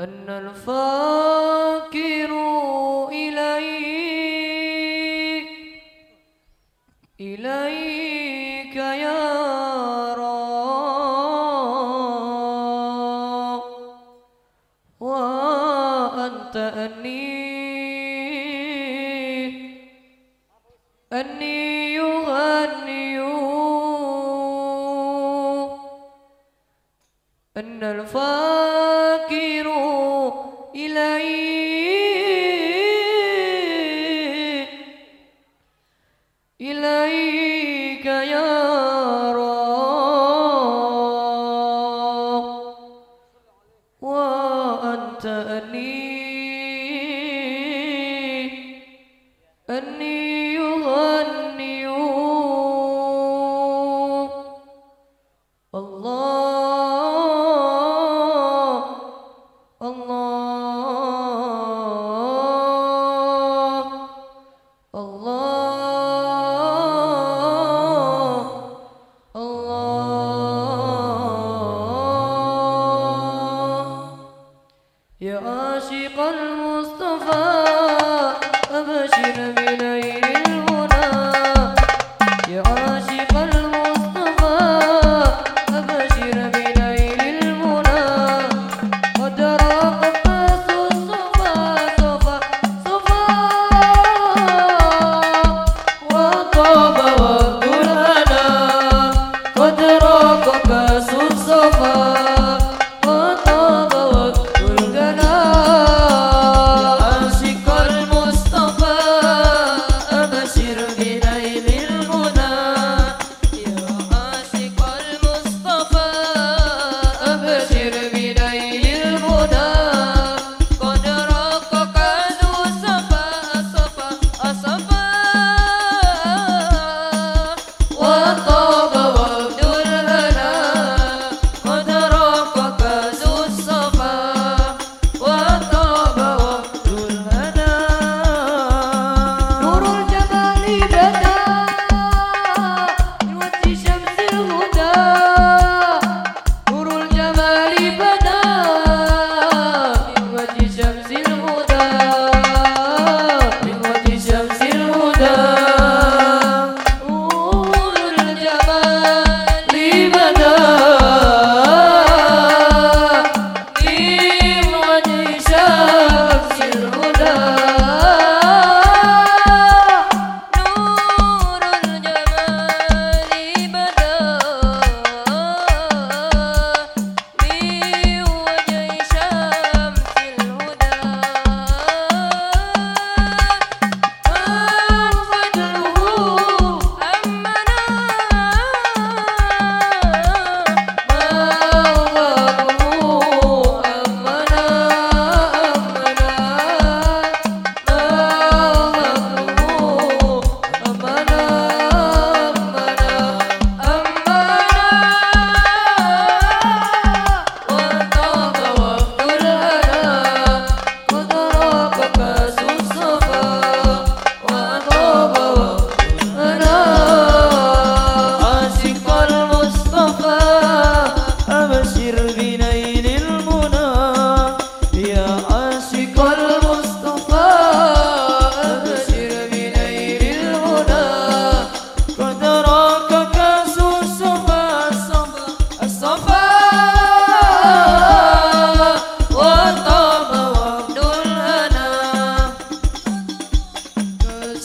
أن الفاكر إليك إليك يا رب. وأنت أني أني إليك يا رب وأنت أني أني يغني. الله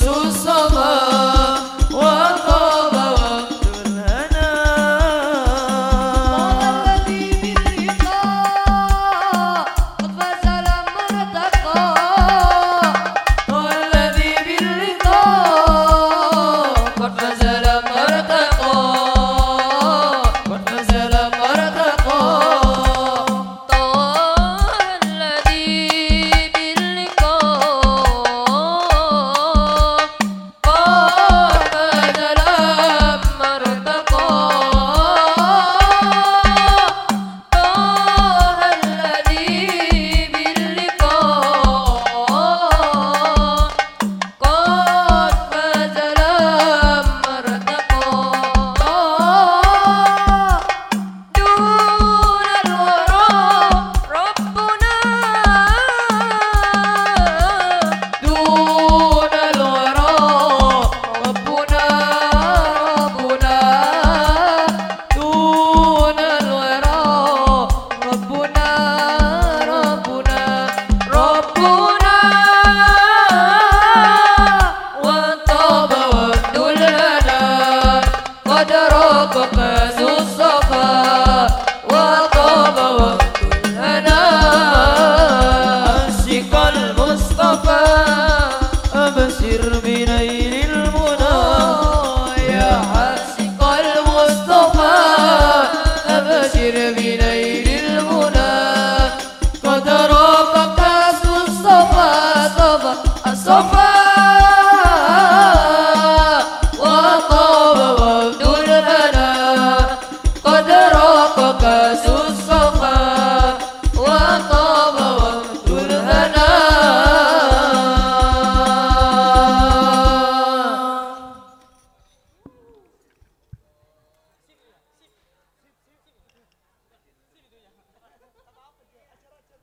Susamam